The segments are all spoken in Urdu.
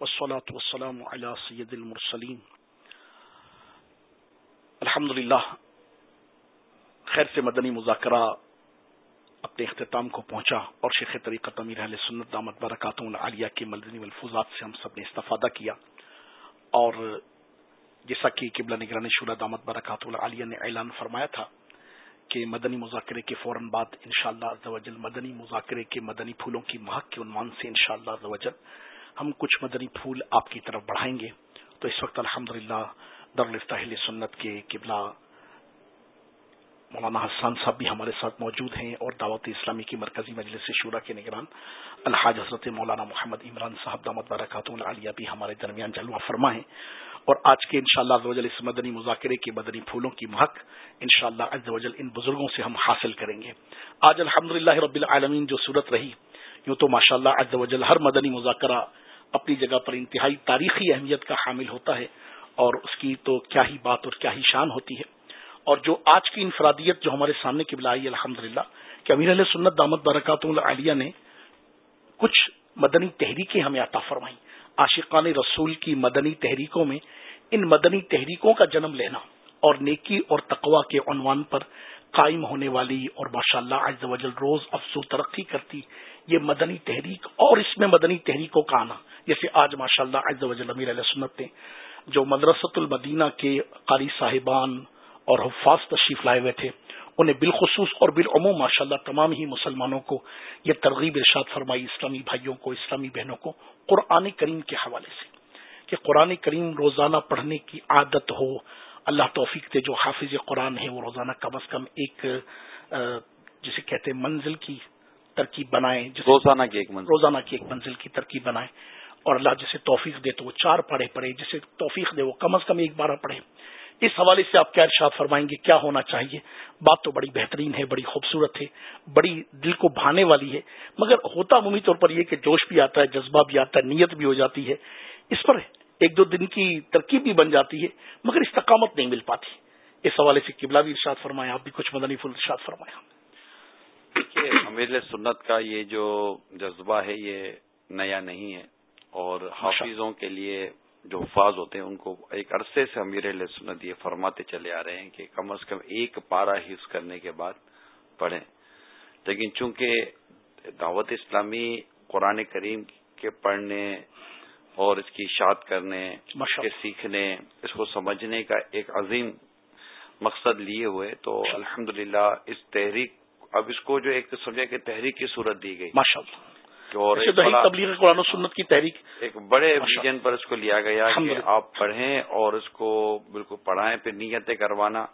والصلاة والسلام على سید المرسلین الحمد للہ، خیر سے مدنی مذاکرہ اپنے اختتام کو پہنچا اور شیخ طریقت امیر اہل سنت دامت برکاتوں العالیہ کے مدنی ملفوظات سے ہم سب نے استفادہ کیا اور جیسا کہ قبلہ نگران شورا دامت برکات العالیہ نے اعلان فرمایا تھا کہ مدنی مذاکرے کے فوراً بعد انشاءاللہ شاء اللہ مدنی مذاکرے کے مدنی پھولوں کی مہک کے عنوان سے انشاءاللہ شاء اللہ ہم کچھ مدنی پھول آپ کی طرف بڑھائیں گے۔ تو اس وقت الحمد للہ دارالفتاحل سنت کے قبلہ مولانا حسان صاحب بھی ہمارے ساتھ موجود ہیں اور دعوت اسلامی کی مرکزی مجلس شورا کے نگران۔ الحاظ حضرت مولانا محمد عمران صاحب دامت برکات العالیہ بھی ہمارے درمیان جلوہ فرما ہے اور آج کے انشاءاللہ شاء اللہ اس مدنی مذاکرے کے مدنی پھولوں کی مہک انشاءاللہ شاء اللہ ان بزرگوں سے ہم حاصل کریں گے۔ آج الحمد رب العالمین جو صورت رہی، یوں تو ماشاء اللہ وجل ہر مدنی مذاکرہ اپنی جگہ پر انتہائی تاریخی اہمیت کا حامل ہوتا ہے اور اس کی تو کیا ہی بات اور کیا ہی شان ہوتی ہے۔ اور جو آج کی انفرادیت جو ہمارے سامنے کی بلائی الحمد للہ کہ امیر علیہ سنت دامت برکات العالیہ نے کچھ مدنی تحریکیں ہمیں عطا فرمائی عاشقان رسول کی مدنی تحریکوں میں ان مدنی تحریکوں کا جنم لینا اور نیکی اور تقوا کے عنوان پر قائم ہونے والی اور ماشاء اللہ وجل روز افسو ترقی کرتی یہ مدنی تحریک اور اس میں مدنی تحریکوں کا آنا جیسے آج ماشاء اللہ وجل امیر علیہ سنت نے جو مدرسۃ المدینہ کے قاری صاحبان اور حفاظ تشریف لائے ہوئے تھے انہیں بالخصوص اور بالعموم ماشاء اللہ تمام ہی مسلمانوں کو یہ ترغیب ارشاد فرمائی اسلامی بھائیوں کو اسلامی بہنوں کو قرآن کریم کے حوالے سے کہ قرآن کریم روزانہ پڑھنے کی عادت ہو اللہ توفیق دے جو حافظ قرآن ہے وہ روزانہ کم از کم ایک جسے کہتے ہیں منزل کی ترکیب بنائیں روزانہ کی ایک منزل۔ روزانہ کی ایک منزل کی ترکیب بنائیں۔ اور اللہ جسے توفیق دے تو وہ چار پڑھے پڑھے، جسے توفیق دے وہ کم از کم ایک بارہ پڑھے۔ اس حوالے سے آپ کیا ارشاد فرمائیں گے؟ کیا ہونا چاہیے؟ بات تو بڑی بہترین ہے، بڑی خوبصورت ہے، بڑی دل کو بھانے والی ہے۔ مگر ہوتا عمومی طور پر یہ کہ جوش بھی آتا ہے، جذبہ بھی آتا ہے، نیت بھی ہو جاتی ہے۔ اس پر ایک دو دن کی ترکیب بھی بن جاتی ہے، مگر استقامت نہیں مل پاتی۔ اس حوالے سے قبلہ بھی ارشاد فرمایا آپ بھی کچھ مدنی فل ارشاد فرمایا امیر سنت کا یہ جو جذبہ ہے، یہ نیا نہیں ہے۔ اور حافظوں کے لیے جو حفاظ ہوتے ہیں ان کو ایک عرصے سے امیر علیہ سنت یہ فرماتے چلے آ رہے ہیں کہ کم از کم ایک پارا حفظ کرنے کے بعد پڑھیں۔ لیکن چونکہ دعوت اسلامی قرآن کریم کے پڑھنے اور اس کی اشاعت کرنے کے سیکھنے اس کو سمجھنے کا ایک عظیم مقصد لیے ہوئے تو الحمد اس تحریک اب اس کو جو ایک سمجھے کہ تحریک کی صورت دی گئی۔ اور تبلیغ قرآن و سنت کی تحریک۔ ایک بڑے ویژن پر اس کو لیا گیا کہ آپ پڑھیں اور اس کو بالکل پڑھائیں پھر نیتیں کروانا۔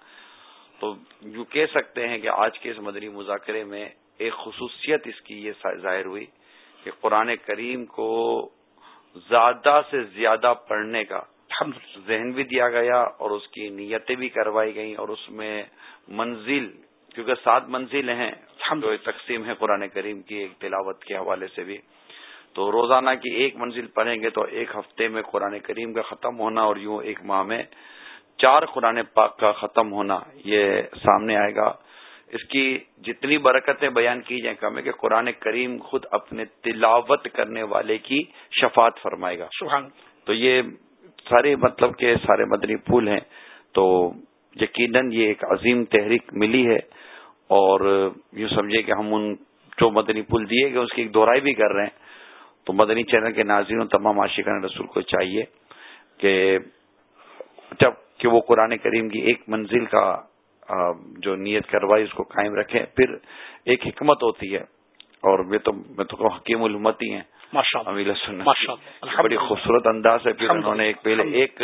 تو یوں کہہ سکتے ہیں کہ آج کے اس مدنی مذاکرے میں ایک خصوصیت اس کی یہ ظاہر ہوئی کہ قرآن کریم کو زیادہ سے زیادہ پڑھنے کا ذہن بھی دیا گیا اور اس کی نیتیں بھی کروائی گئیں اور اس میں منزل کیونکہ سات منزل ہیں جو تقسیم ہے قرآن کریم کی ایک تلاوت کے حوالے سے بھی۔ تو روزانہ کی ایک منزل پڑھیں گے تو ایک ہفتے میں قرآن کریم کا ختم ہونا اور یوں ایک ماہ میں چار قرآن پاک کا ختم ہونا یہ سامنے آئے گا۔ اس کی جتنی برکتیں بیان کی جائیں کم ہے کہ قرآن کریم خود اپنے تلاوت کرنے والے کی شفاعت فرمائے گا۔ تو یہ سارے مطلب کے سارے مدنی پھول ہیں۔ تو یقیناً یہ ایک عظیم تحریک ملی ہے اور یوں سمجھے کہ ہم ان جو مدنی پل دیے گئے، اس کی ایک دوہرائی بھی کر رہے ہیں۔ تو مدنی چینل کے ناظرین، تمام عاشقان رسول کو چاہیے کہ جبکہ وہ قرآن کریم کی ایک منزل کا جو نیت کروائی اس کو قائم رکھیں، پھر ایک حکمت ہوتی ہے۔ اور میں تو میں تو حکیم الامتی ہیں۔ بڑی خوبصورت انداز ہے. پھر انہوں نے ایک پہلے ایک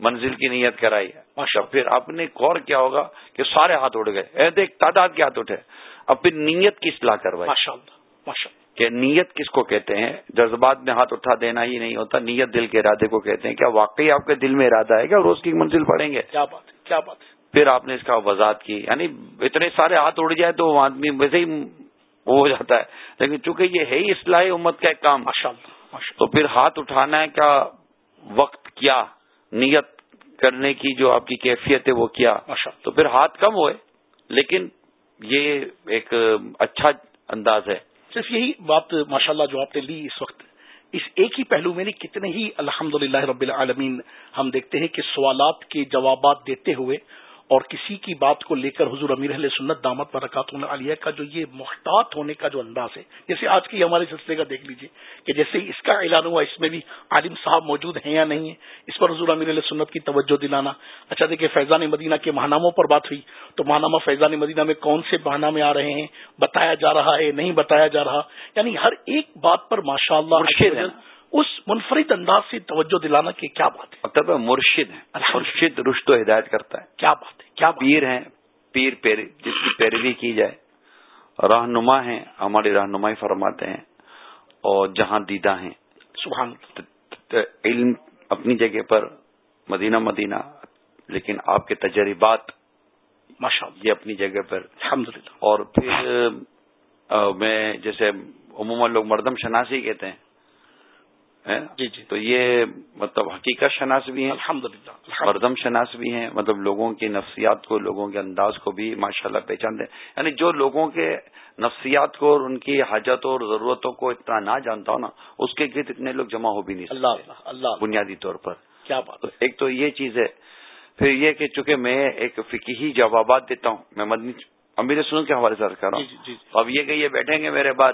منزل کی نیت کرائی. ہے پھر آپ نے غور کیا ہوگا کہ سارے ہاتھ اٹھ گئے. دیکھ تعداد کے ہاتھ اٹھے. اب پھر نیت کی اصلاح کروائی. کہ نیت کس کو کہتے ہیں؟ جذبات میں ہاتھ اٹھا دینا ہی نہیں ہوتا. نیت دل کے ارادے کو کہتے ہیں. کیا واقعی آپ کے دل میں ارادہ ہے کیا روز کی منزل پڑیں گے؟ کیا بات کیا بات پھر آپ نے اس کا وضاحت کی. یعنی اتنے سارے ہاتھ اڑ جائے تو آدمی ویسے ہی وہ ہو جاتا ہے۔ لیکن چونکہ یہ ہے ہی اصلاح امت کا ایک کام تو پھر ہاتھ اٹھانا کا وقت کیا؟ نیت کرنے کی جو آپ کی کیفیت ہے وہ کیا؟ تو پھر ہاتھ کم ہوئے لیکن یہ ایک اچھا انداز ہے۔ صرف یہی بات ماشاءاللہ جو آپ نے لی اس وقت۔ اس ایک ہی پہلو میں کتنے ہی الحمد رب العالمین ہم دیکھتے ہیں کہ سوالات کے جوابات دیتے ہوئے اور کسی کی بات کو لے کر حضور امیر علیہ سنت دامت برکات علیہ کا جو یہ محتاط ہونے کا جو انداز ہے جیسے آج کی ہمارے سلسلے کا دیکھ لیجیے کہ جیسے اس کا اعلان ہوا اس میں بھی عالم صاحب موجود ہیں یا نہیں ہے اس پر حضور امیر علیہ سنت کی توجہ دلانا۔ اچھا دیکھیں فیضان مدینہ کے ماہناموں پر بات ہوئی تو ماہنامہ فیضان مدینہ میں کون سے ماہنامے آ رہے ہیں بتایا جا رہا ہے نہیں بتایا جا رہا؟ یعنی ہر ایک بات پر ماشاء اللہ اس منفرد انداز سے توجہ دلانا کی کیا بات ہے؟ مطلب مرشد ہے مرشد رشت و ہدایت کرتا ہے۔ کیا بات ہے؟ کیا پیر ہیں پیر پیر جس کی پیروی کی جائے۔ رہنما ہیں ہماری رہنمائی فرماتے ہیں اور جہاں دیدہ ہیں۔ سبحان علم اپنی جگہ پر مدینہ مدینہ لیکن آپ کے تجربات ماشاء یہ اپنی جگہ پر۔ الحمدللہ۔ اور پھر میں جیسے عموماً لوگ مردم شناسی کہتے ہیں جی جی۔ تو یہ مطلب حقیقت شناس بھی ہیں۔ الحمد مردم شناس بھی ہیں۔ مطلب لوگوں کی نفسیات کو لوگوں کے انداز کو بھی ماشاء اللہ پہچان دیں۔ یعنی جو لوگوں کے نفسیات کو اور ان کی حاجتوں اور ضرورتوں کو اتنا نہ جانتا ہو نا اس کے گرد اتنے لوگ جمع ہو بھی نہیں اللہ اللہ بنیادی طور پر۔ کیا بات ایک تو یہ چیز ہے۔ پھر یہ کہ چونکہ میں ایک فکی جوابات دیتا ہوں میں مدنی امیر سن کے حوالے سے کر رہا ہوں۔ جی، جی، جی۔ اب یہ کہ یہ بیٹھیں گے میرے بعد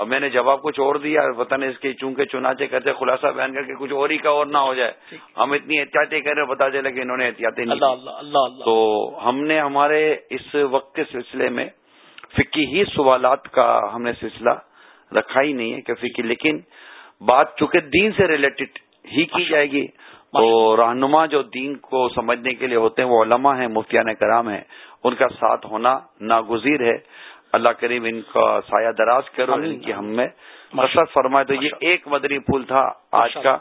اور میں نے جواب کچھ اور دیا پتہ نہیں اس کے چونکے چناچے کرتے خلاصہ بیان کر کے کچھ اور ہی کا اور نہ ہو جائے۔ ہم اتنی احتیاطی کر رہے بتا چلے کہ انہوں نے احتیاطی نہیں تو ہم نے ہمارے اس وقت کے سلسلے میں فکی ہی سوالات کا ہم نے سلسلہ رکھا ہی نہیں ہے کہ فکی لیکن بات چونکہ دین سے ریلیٹڈ ہی کی جائے گی تو رہنما جو دین کو سمجھنے کے لیے ہوتے ہیں وہ علماء ہیں مفتیان کرام ہیں ان کا ساتھ ہونا ناگزیر ہے۔ اللہ کریم ان کا سایہ دراز کرو ان کی ہم میں مشرت فرمائے۔ تو یہ ایک مدری پھول تھا آج کا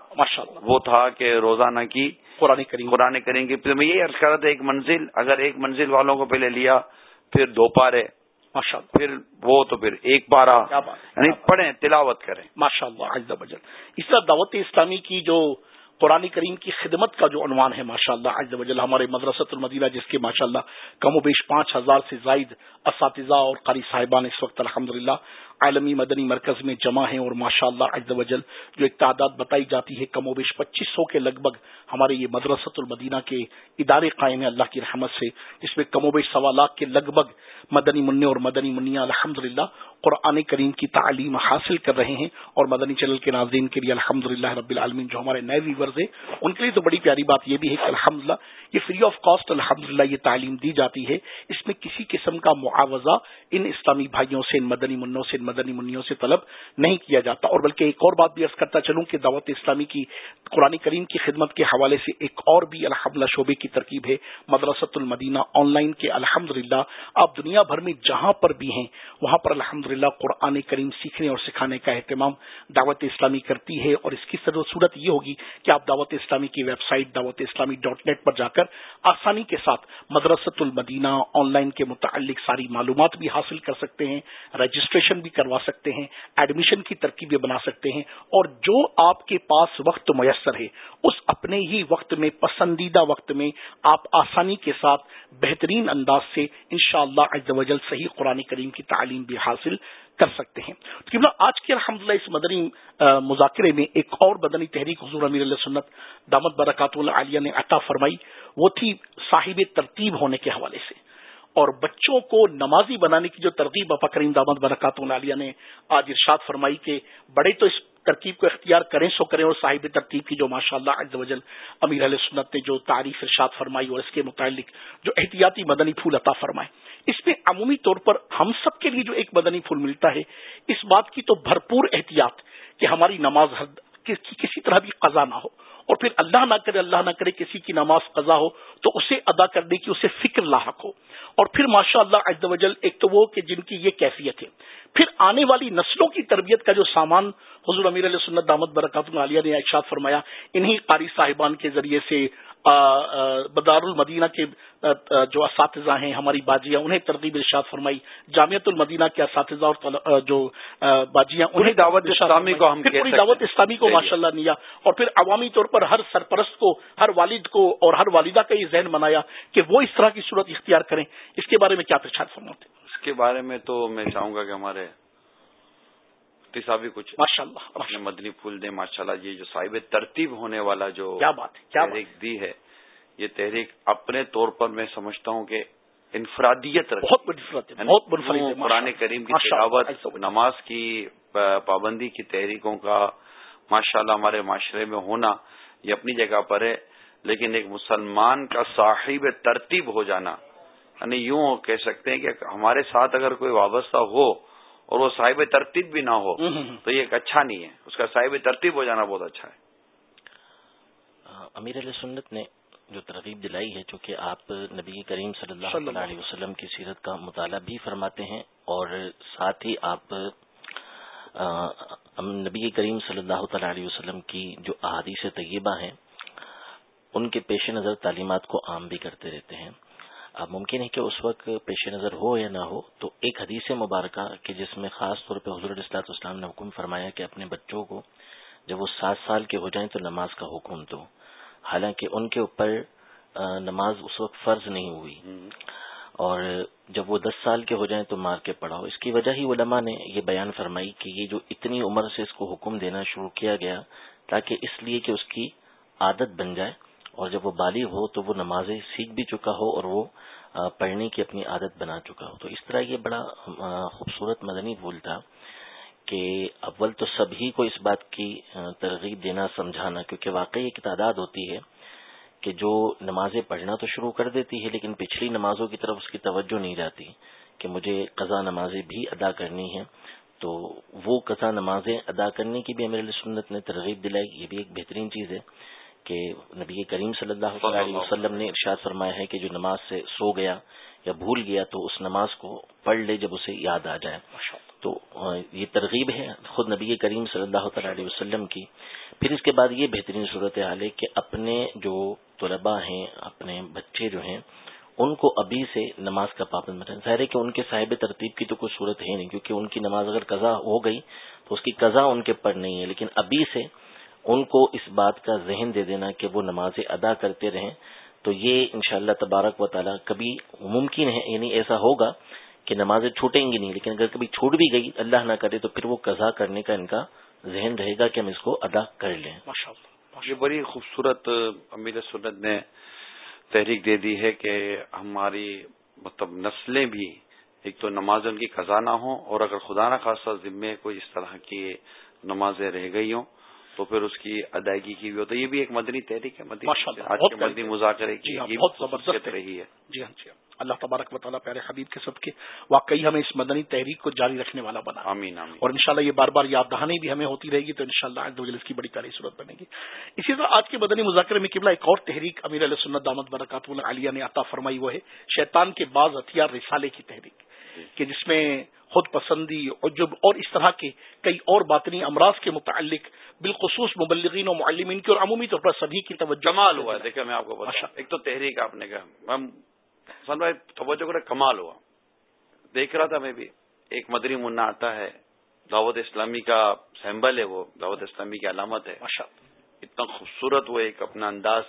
وہ تھا کہ روزانہ کی قرآن کریم۔ قرآن کریم کی۔ میں یہ عرض کر رہا تھا ایک منزل اگر ایک منزل والوں کو پہلے لیا پھر دو پارے پھر وہ تو پھر ایک پارا یعنی پڑھیں تلاوت کریں۔ ماشاء اللہ اس طرح دعوت اسلامی کی جو قرآن کریم کی خدمت کا جو عنوان ہے ماشاء اللہ ہمارے مدرسۃ المدینہ، جس کے ماشاء اللہ کم و بیش پانچ ہزار سے زائد اساتذہ اور قاری صاحبان اس وقت الحمد عالمی مدنی مرکز میں جمع ہیں اور ماشاء اللہ اجز وجل جو ایک تعداد بتائی جاتی ہے کم و بیش پچیس سو کے لگ بھگ ہمارے یہ مدرسۃ المدینہ کے ادارے قائم ہیں اللہ کی رحمت سے جس میں کم و بیش سوا لاکھ کے لگ بھگ مدنی منع اور مدنی منیا الحمد للہ قرآن کریم کی تعلیم حاصل کر رہے ہیں اور مدنی چینل کے ناظرین کے لیے الحمد رب العالمین جو ہمارے نئے ویورز ہیں، ان کے لیے تو بڑی پیاری بات یہ بھی ہے کہ الحمد یہ فری آف کاسٹ الحمد یہ تعلیم دی جاتی ہے۔ اس میں کسی قسم کا معاوضہ ان اسلامی بھائیوں سے، ان مدنی منوں سے، ان مدنی منوں سے طلب نہیں کیا جاتا۔ اور بلکہ ایک اور بات بھی عرض کرتا چلوں کہ دعوت اسلامی کی قرآن کریم کی خدمت کے حوالے سے ایک اور بھی الحمد شعبے کی ترکیب ہے، مدرسۃ المدینہ آن لائن کے الحمد آپ دنیا بھر میں جہاں پر بھی ہیں، وہاں پر الحمد قرآن کریم سیکھنے اور سکھانے کا اہتمام دعوت اسلامی کرتی ہے۔ اور اس کی صورت یہ ہوگی کہ آپ دعوت اسلامی کی ویب سائٹ دعوت اسلامی ڈاٹ نیٹ پر جا کر آسانی کے ساتھ مدرسۃ المدینہ آن لائن کے متعلق ساری معلومات بھی حاصل کر سکتے ہیں، رجسٹریشن بھی کروا سکتے ہیں ایڈمیشن کی ترکیبیں بنا سکتے ہیں، اور جو آپ کے پاس وقت میسر ہے، اس اپنے ہی وقت میں، پسندیدہ وقت میں آپ آسانی کے ساتھ بہترین انداز سے انشاءاللہ شاء اللہ صحیح قرآن کریم کی تعلیم بھی حاصل کر سکتے ہیں۔ آج کے الحمد اس مدنی مذاکرے میں ایک اور بدنی تحریک حضور امیر اللہ سنت دامت برکات العالیہ نے عطا فرمائی، وہ تھی صاحب ترتیب ہونے کے حوالے سے۔ اور بچوں کو نمازی بنانے کی جو ترغیب اپا کریم برکات العالیہ نے آج ارشاد فرمائی کہ بڑے تو اس ترکیب کو اختیار کریں سو کریں اور صاحب ترتیب کی جو ماشاء اللہ وجل امیر علیہ سنت نے جو تعریف ارشاد فرمائی اور اس کے متعلق جو احتیاطی مدنی پھول عطا فرمائے۔ اس میں عمومی طور پر ہم سب کے لیے جو ایک مدنی پھول ملتا ہے، اس بات کی تو بھرپور احتیاط کہ ہماری نماز حد کسی طرح بھی قضا نہ ہو۔ اور پھر اللہ نہ کرے، اللہ نہ کرے کسی کی نماز قضا ہو، تو اسے ادا کرنے کی اسے فکر لاحق ہو۔ اور پھر ماشاء اللہ وجل ایک تو وہ کہ جن کی یہ کیفیت ہے۔ پھر آنے والی نسلوں کی تربیت کا جو سامان حضور امیر علیہ سنت دامت برکات عالیہ نے ارشاد فرمایا، انہی قاری صاحبان کے ذریعے سے بدار المدینہ کے جو اساتذہ ہیں ہماری باجیاں انہیں ترغیب ارشاد فرمائی۔ جامعت المدینہ کے اساتذہ اور جو باجیاں انہیں دعوت اسلامی کو ہم پوری دعوت اسلامی کو ماشاء اللہ لیا اور پھر عوامی طور پر ہر سرپرست کو ہر والد کو اور ہر والدہ کا یہ ذہن بنایا کہ وہ اس طرح کی صورت اختیار کریں۔ اس کے بارے میں کیا ارشاد فرماتے اس کے بارے میں تو میں چاہوں گا کہ ہمارے مفتی صاحب بھی کچھ ماشاء اللہ مدنی پھول دیں ماشاء اللہ یہ جو صاحب ترتیب ہونے والا جو کیا بات ہے کیا تحریک دی ہے یہ تحریک اپنے طور پر میں سمجھتا ہوں کہ انفرادیت بہت یعنی قرآن کریم کی تلاوت نماز کی پابندی کی تحریکوں کا ماشاء اللہ ہمارے معاشرے میں ہونا یہ اپنی جگہ پر ہے لیکن ایک مسلمان کا صاحب ترتیب ہو جانا یعنی یوں کہہ سکتے ہیں کہ ہمارے ساتھ اگر کوئی وابستہ ہو اور وہ صاحب ترتیب بھی نہ ہو تو یہ ایک اچھا نہیں ہے۔ اس کا صاحب ترتیب ہو جانا بہت اچھا ہے۔ امیر علیہ سنت نے جو ترغیب دلائی ہے چونکہ آپ نبی کریم صلی اللہ علیہ وسلم کی سیرت کا مطالعہ بھی فرماتے ہیں اور ساتھ ہی آپ نبی کریم صلی اللہ تعالی علیہ وسلم کی جو احادیث طیبہ ہیں ان کے پیش نظر تعلیمات کو عام بھی کرتے رہتے ہیں۔ اب ممکن ہے کہ اس وقت پیش نظر ہو یا نہ ہو، تو ایک حدیث مبارکہ کہ جس میں خاص طور پہ حضرت اسلاط اسلام نے حکم فرمایا کہ اپنے بچوں کو جب وہ سات سال کے ہو جائیں تو نماز کا حکم دو۔ حالانکہ ان کے اوپر نماز اس وقت فرض نہیں ہوئی۔ اور جب وہ دس سال کے ہو جائیں تو مار کے پڑھاؤ۔ اس کی وجہ ہی علماء نے یہ بیان فرمائی کہ یہ جو اتنی عمر سے اس کو حکم دینا شروع کیا گیا تاکہ اس لیے کہ اس کی عادت بن جائے۔ اور جب وہ بالغ ہو تو وہ نمازیں سیکھ بھی چکا ہو اور وہ پڑھنے کی اپنی عادت بنا چکا ہو۔ تو اس طرح یہ بڑا خوبصورت مدنی پھول تھا کہ اول تو سبھی کو اس بات کی ترغیب دینا، سمجھانا، کیونکہ واقعی ایک تعداد ہوتی ہے کہ جو نمازیں پڑھنا تو شروع کر دیتی ہے لیکن پچھلی نمازوں کی طرف اس کی توجہ نہیں جاتی کہ مجھے قضا نمازیں بھی ادا کرنی ہیں۔ تو وہ قضا نمازیں ادا کرنے کی بھی امیر سنت نے ترغیب دلائی، یہ بھی ایک بہترین چیز ہے۔ کہ نبی کریم صلی اللہ علیہ وسلم نے ارشاد فرمایا ہے کہ جو نماز سے سو گیا یا بھول گیا تو اس نماز کو پڑھ لے جب اسے یاد آ جائے۔ تو یہ ترغیب ہے خود نبی کریم صلی اللہ تعالی علیہ وسلم کی۔ پھر اس کے بعد یہ بہترین صورت حال ہے کہ اپنے جو طلباء ہیں اپنے بچے جو ہیں ان کو ابھی سے نماز کا پابند بنانا ظاہر ہے کہ ان کے صاحب ترتیب کی تو کوئی صورت ہے نہیں کیونکہ ان کی نماز اگر قضا ہو گئی تو اس کی قضا ان کے پر نہیں ہے لیکن ابھی سے ان کو اس بات کا ذہن دے دینا کہ وہ نمازیں ادا کرتے رہیں تو یہ انشاءاللہ تبارک و تعالی کبھی ممکن ہے یعنی ایسا ہوگا کہ نمازیں چھوٹیں گی نہیں لیکن اگر کبھی چھوٹ بھی گئی اللہ نہ کرے تو پھر وہ قضا کرنے کا ان کا ذہن رہے گا کہ ہم اس کو ادا کر لیں۔ یہ بڑی خوبصورت امیر سنت نے تحریک دے دی ہے کہ ہماری مطلب نسلیں بھی ایک تو نماز ان کی قضا نہ ہوں اور اگر خدا نہ خاصا ذمے کوئی اس طرح کی نمازیں رہ گئی ہوں تو پھر اس کی ادائیگی کی بھی ہوتا ہے۔ یہ بھی ایک مدنی تحریک ہے۔ آج کے مدنی مذاکرے کی جی ہاں، بہت زبردست رہی ہے۔ جی ہاں جی ہاں۔ اللہ تبارک مطالعہ پیارے حبیب کے سب کے واقعی ہمیں اس مدنی تحریک کو جاری رکھنے والا بنا۔ آمین آمین۔ اور انشاءاللہ یہ بار بار یاد دہانی بھی ہمیں ہوتی رہے گی تو انشاءاللہ شاء اللہ اس کی بڑی پیاری صورت بنے گی۔ اسی طرح آج کے مدنی مذاکرے میں قبلہ ایک اور تحریک امیر علیہ سنت دامت برکات عالیہ نے عطا فرمائی وہ ہے شیطان کے بعض ہتھیار رسالے کی تحریک۔ کہ جس میں خود پسندی عجب اور اس طرح کے کئی اور باطنی امراض کے متعلق بالخصوص مبلغین و معلمین کی اور عمومی طور پر سبھی کی توجہ کمال ہوا دیکھیں میں آپ کو ایک تو تحریک آپ نے کہا۔ بھائی توجہ کرے کمال ہوا۔ دیکھ رہا تھا میں بھی۔ ایک مدری منا آتا ہے۔ دعوت اسلامی کا سیمبل ہے وہ۔ دعوت اسلامی کی علامت ہے۔ اتنا خوبصورت وہ ایک اپنا انداز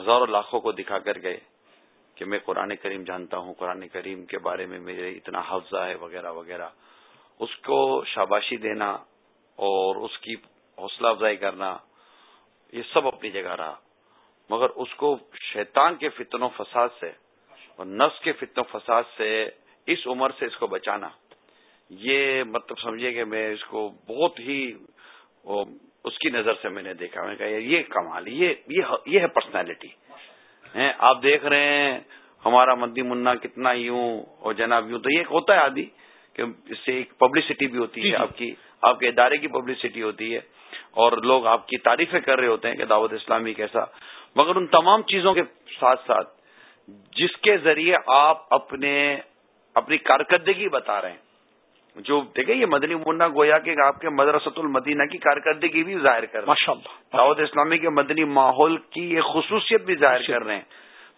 ہزاروں لاکھوں کو دکھا کر گئے۔ کہ میں قرآن کریم جانتا ہوں، قرآن کریم کے بارے میں میرے اتنا حفظہ ہے وغیرہ وغیرہ۔ اس کو شاباشی دینا اور اس کی حوصلہ افزائی کرنا، یہ سب اپنی جگہ رہا۔ مگر اس کو شیطان کے فتن و فساد سے اور نفس کے فتن و فساد سے اس عمر سے اس کو بچانا۔ یہ مطلب سمجھیے کہ میں اس کو بہت ہی، اس کی نظر سے میں نے دیکھا۔ میں کہا، یہ کمال، یہ ہے پرسنالٹی آپ دیکھ رہے ہیں ہمارا مدی منا کتنا یوں اور جناب یوں تو یہ ہوتا ہے آدھی کہ اس سے ایک پبلسٹی بھی ہوتی ہے جی، جی۔ آپ کی آپ کے ادارے کی پبلسٹی ہوتی ہے اور لوگ آپ کی تعریفیں کر رہے ہوتے ہیں کہ دعوت اسلامی کیسا مگر ان تمام چیزوں کے ساتھ ساتھ جس کے ذریعے آپ اپنے اپنی کارکردگی بتا رہے ہیں جو دیکھیں یہ مدنی منا گویا کہ آپ کے مدرسۃ المدینہ کی کارکردگی بھی ظاہر کر رہے ہیں۔ دعوت اسلامی کے مدنی ماحول کی یہ خصوصیت بھی ظاہر کر رہے ہیں۔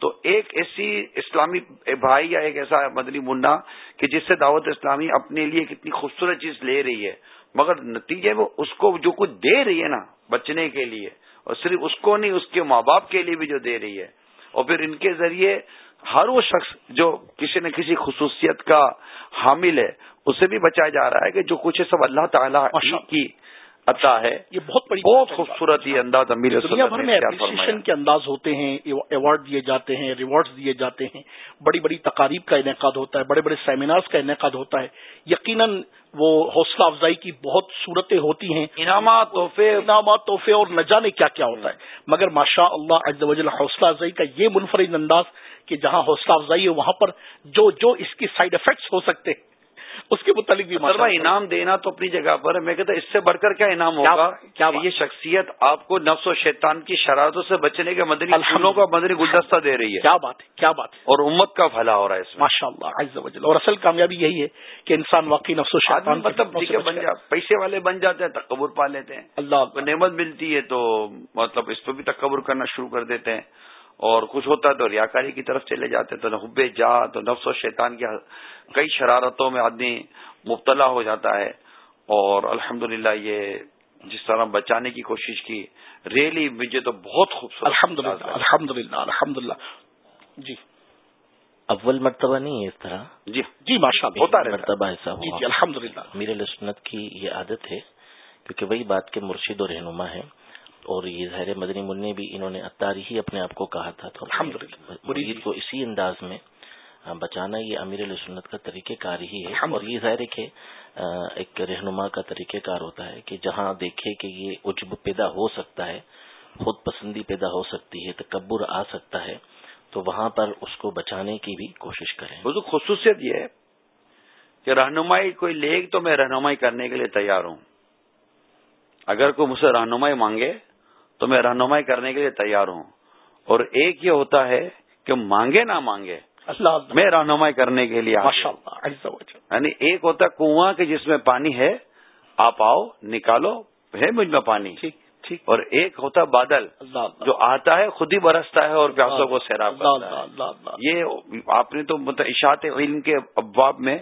تو ایک ایسی اسلامی بھائی یا ایک ایسا مدنی منا کہ جس سے دعوت اسلامی اپنے لیے کتنی خوبصورت چیز لے رہی ہے مگر نتیجے میں اس کو جو کچھ دے رہی ہے نا بچنے کے لیے اور صرف اس کو نہیں اس کے ماں باپ کے لیے بھی جو دے رہی ہے۔ اور پھر ان کے ذریعے ہر وہ شخص جو کسی نہ کسی خصوصیت کا حامل ہے اس سے بھی بچایا جا رہا ہے کہ جو کچھ سب اللہ تعالیٰ کی عطا ہے۔ یہ بہت بڑی بہت خوبصورت یہ انداز امیر دنیا بھر میں کے انداز ہوتے ہیں ایوارڈ دیے جاتے ہیں ریوارڈز دیے جاتے ہیں۔ بڑی بڑی تقاریب کا انعقاد ہوتا ہے بڑے بڑے سیمینارز کا انعقاد ہوتا ہے۔ یقیناً وہ حوصلہ افزائی کی بہت صورتیں ہوتی ہیں۔ انعامات تحفے۔ انعامات تحفے اور نہ جانے کیا کیا ہوتا ہے۔ مگر ماشاء اللہ اجز وجل حوصلہ افزائی کا یہ منفرد انداز کہ جہاں حوصلہ افزائی ہے وہاں پر جو جو اس کی سائڈ افیکٹس ہو سکتے ہیں۔ اس کے متعلق بھی انعام دینا تو اپنی جگہ پر میں کہتا اس سے بڑھ کر کیا انعام ہوگا؟ کیا یہ شخصیت آپ کو نفس و شیطان کی شرارتوں سے بچنے کے مدنی الحمدوں کا مدنی گلدستہ دے رہی ہے۔ کیا بات ہے؟ کیا بات ہے؟ اور امت کا بھلا ہو رہا ہے ماشاء اللہ اور اصل کامیابی یہی ہے کہ انسان واقعی نفس و شیطان مطلب جا پیسے والے بن جاتے ہیں تکبر پا لیتے ہیں۔ اللہ۔ کو نعمت ملتی ہے تو مطلب اس پہ بھی تکبر کرنا شروع کر دیتے ہیں۔ اور کچھ ہوتا ہے تو ریاکاری کی طرف چلے جاتے تو نحب جا تو نفس و شیطان کی کئی شرارتوں میں آدمی مبتلا ہو جاتا ہے۔ اور الحمد یہ جس طرح بچانے کی کوشش کی ریلی مجھے تو بہت خوبصورت الحمد للہ الحمد للہ الحمد للہ جی۔ اول مرتبہ نہیں ہے اس طرح؟ جی۔ جی ماشاء اللہ ہوتا مرتبہ ایسا جی جی الحمد للہ میر لسنت کی یہ عادت ہے کیونکہ وہی بات کے مرشد اور رہنما ہے اور یہ ظاہر مدنی منع بھی انہوں نے اتاری ہی اپنے آپ کو کہا تھا تو للہ کو اسی انداز میں بچانا یہ امیر سنت کا طریقہ کار ہی ہے۔ اور یہ ظاہر ہے کہ ایک رہنما کا طریقہ کار ہوتا ہے کہ جہاں دیکھے کہ یہ عجب پیدا ہو سکتا ہے خود پسندی پیدا ہو سکتی ہے تکبر آ سکتا ہے تو وہاں پر اس کو بچانے کی بھی کوشش کریں۔ خصوصیت یہ ہے کہ رہنمائی کوئی لے تو میں رہنمائی کرنے کے لیے تیار ہوں۔ اگر کوئی مجھ سے رہنمائی مانگے تو میں رہنمائی کرنے کے لیے تیار ہوں۔ اور ایک یہ ہوتا ہے کہ مانگے نہ مانگے اللہ میں رہنمائی کرنے کے لیے یعنی ایک ہوتا ہے کنواں کے جس میں پانی ہے آپ آؤ نکالو ہے مجھ میں پانی۔ ٹھیک اور ایک ہوتا بادل جو آتا ہے خود ہی برستا ہے اور پیاسوں کو سیراب کرتا ہے۔ یہ آپ نے تو اشاعت علم کے ابواب میں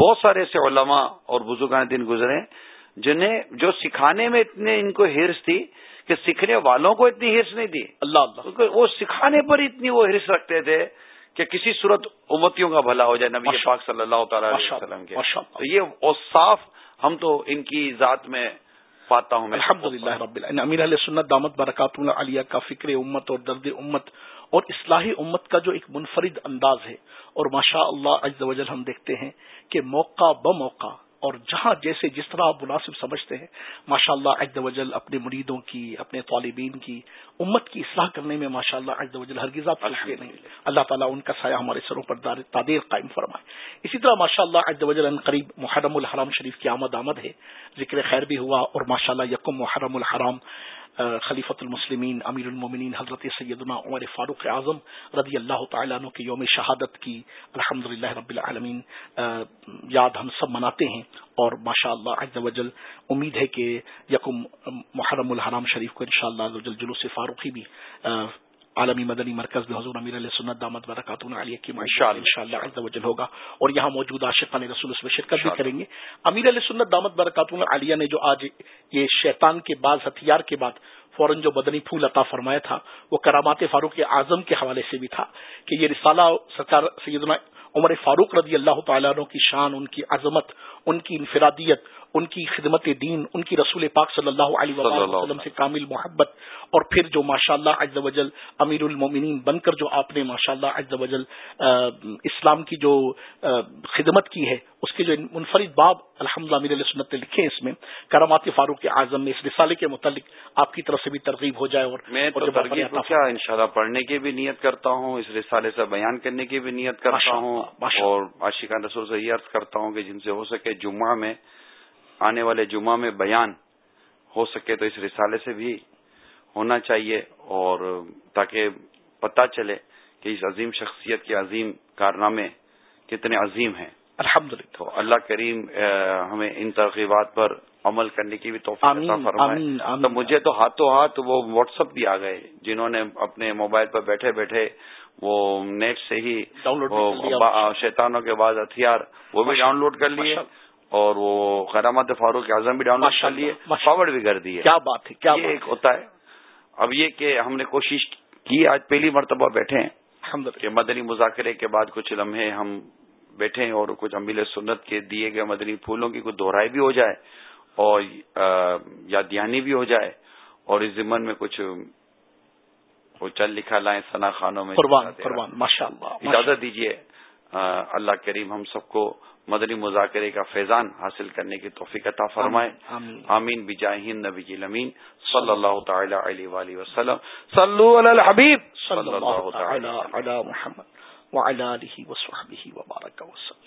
بہت سارے ایسے علماء اور بزرگان دن گزرے جنہیں جو سکھانے میں اتنے ان کو ہرس تھی کہ سیکھنے والوں کو اتنی ہرس نہیں تھی اللہ وہ سکھانے پر اتنی وہ ہرس رکھتے تھے کہ کسی صورت امتیوں کا بھلا ہو جائے نبی پاک صلی اللہ تعالی علیہ وسلم کے۔ تو یہ صاف ہم تو ان کی ذات میں پاتا ہوں۔ الحمد للہ رب امیر علیہ سنت دامت برکات علیہ کا فکر امت اور درد امت اور اصلاحی امت کا جو ایک منفرد انداز ہے۔ اور ماشاء اللہ اجز وجل ہم دیکھتے ہیں کہ موقع بموقع اور جہاں جیسے جس طرح آپ مناسب سمجھتے ہیں ماشاء اللہ اجد وجل اپنے مریدوں کی اپنے طالبین کی امت کی اصلاح کرنے میں ماشاء اللہ اجد وجل ہرگز آپ پوچھتے نہیں۔ اللہ تعالیٰ ان کا سایہ ہمارے سروں پر تعدیر قائم فرمائے۔ اسی طرح ماشاء اللہ اجد وجل ان قریب محرم الحرام شریف کی آمد آمد ہے۔ ذکر خیر بھی ہوا اور ماشاء اللہ یکم محرم الحرام۔ خلیفۃ المسلمین، امیر المومنین، حضرت سیدنا عمر فاروق اعظم رضی اللہ تعالیٰ عنہ کے یوم شہادت کی الحمد رب العالمین یاد ہم سب مناتے ہیں اور ماشاء اللہ وجل امید ہے کہ یکم محرم الحرام شریف کو انشاءاللہ شاء اللہ جلوس فاروقی بھی عالمی مدنی مرکز میں حضور امیر علیہ سنت دامت برکاتون علیہ کی ان شاء اللہ وجل ہوگا اور یہاں موجود عاشقان رسول اس میں شرکت بھی کریں گے۔ امیر علیہ سنت دامت برکاتون علیہ نے جو آج یہ شیطان کے بعض ہتھیار کے بعد فوراً جو بدنی پھول عطا فرمایا تھا وہ کرامات فاروق اعظم کے حوالے سے بھی تھا کہ یہ رسالہ سرکار سیدنا عمر فاروق رضی اللہ تعالیٰ عنہ کی شان ان کی عظمت ان کی انفرادیت ان کی خدمت دین ان کی رسول پاک صلی اللہ علیہ وسلم سے کامل محبت اور پھر جو ماشاء اللہ اجز وجل امیر المومنین بن کر جو آپ نے ماشاء اللہ اجز وجل اسلام کی جو خدمت کی ہے اس کے جو منفرد باب الحمد امیر علیہ سنت نے لکھے اس میں کرامات فاروق اعظم میں اس رسالے کے متعلق آپ کی طرف سے بھی ترغیب ہو جائے اور میں ان شاء اللہ پڑھنے کی بھی نیت کرتا ہوں اس رسالے سے بیان کرنے کی بھی نیت کرتا ہوں اور عاشقان رسول سے یہ عرض کرتا ہوں کہ جن سے ہو سکے جمعہ میں آنے والے جمعہ میں بیان ہو سکے تو اس رسالے سے بھی ہونا چاہیے اور تاکہ پتہ چلے کہ اس عظیم شخصیت کے عظیم کارنامے کتنے عظیم ہیں۔ الحمد تو اللہ کریم ہمیں ان ترغیبات پر عمل کرنے کی بھی توفیق فرمائے۔ تو مجھے تو ہاتھوں ہاتھ وہ واٹس اپ بھی آ گئے جنہوں نے اپنے موبائل پر بیٹھے بیٹھے وہ نیٹ سے ہی شیطانوں کے بعد ہتھیار وہ بھی ڈاؤن لوڈ کر لیے۔ اور وہ خیرامات فاروق اعظم بھی ڈاؤن لوڈ کر لیے فارورڈ بھی کر دیے۔ کیا بات ہے کیا ایک ہوتا ہے۔ اب یہ کہ ہم نے کوشش کی آج پہلی مرتبہ بیٹھے ہیں۔ کہ مدنی مذاکرے کے بعد کچھ لمحے ہم بیٹھے اور کچھ امبیل سنت کے دیے گئے مدنی پھولوں کی کچھ دہرائی بھی ہو جائے اور یا دھیانی بھی ہو جائے اور اس ضمن میں کچھ وہ چل لکھا لائیں ثنا خانوں میں۔ اجازت دیجیے اللہ کریم ہم سب کو مدنی مذاکرے کا فیضان حاصل کرنے کی توفیق عطا فرمائے۔ آمین۔ بجاہین نبی الامین۔ صلی اللہ تعالی علیہ وآلہ وسلم۔ صلو علی الحبیب۔ صلی اللہ تعالی علی محمد وعلی آلہ وصحبہ وبارک وسلم